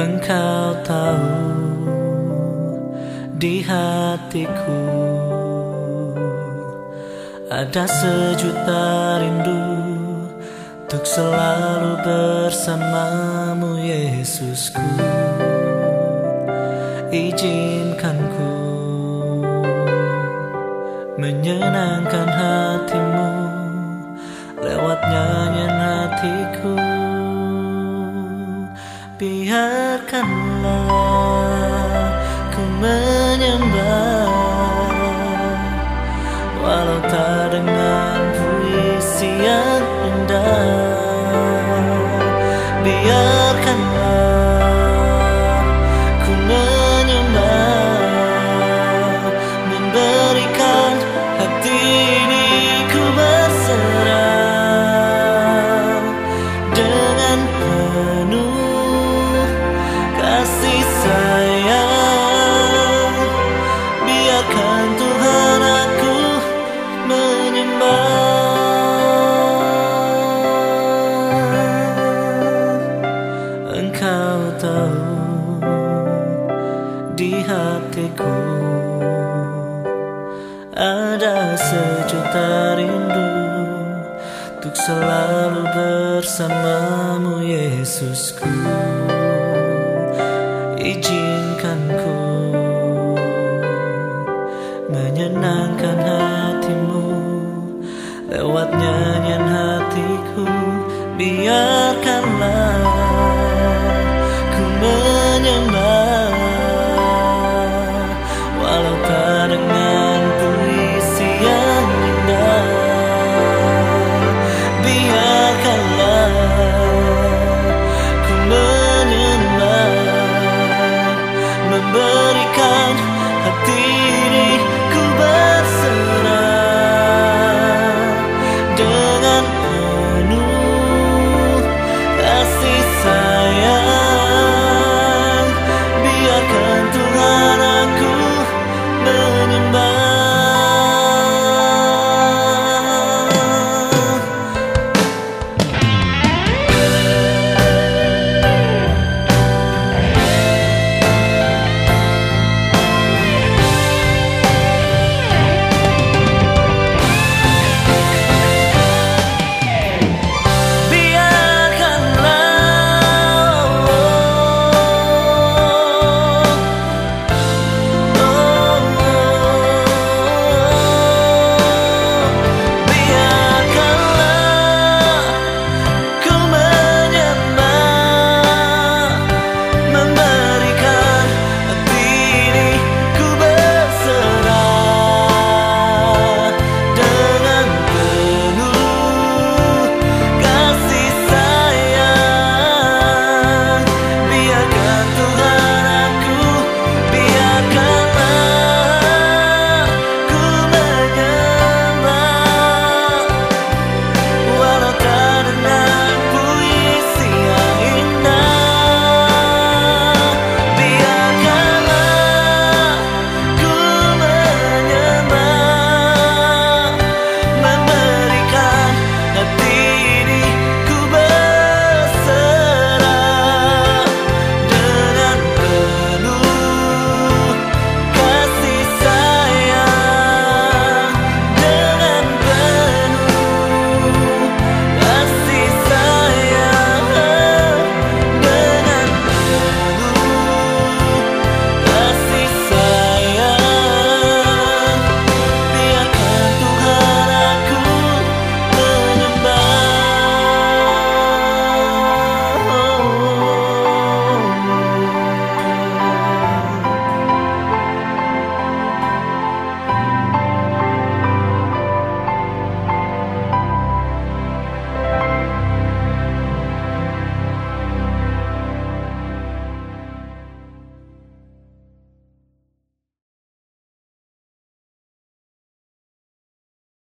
Engkau tahu di hatiku. Ada sejuta rindu Untuk selalu bersamamu Yesusku. Izinkan ku Menyenangkan hatimu Lewat nyanyian hatiku Biarkanlah ku menyembah Walau tak dengan kau tahu di hatiku ada sejuta rindu untuk selalu bersamamu Yesusku. Izinkanku menyenangkan hatimu lewat nyanyian hatiku. Biar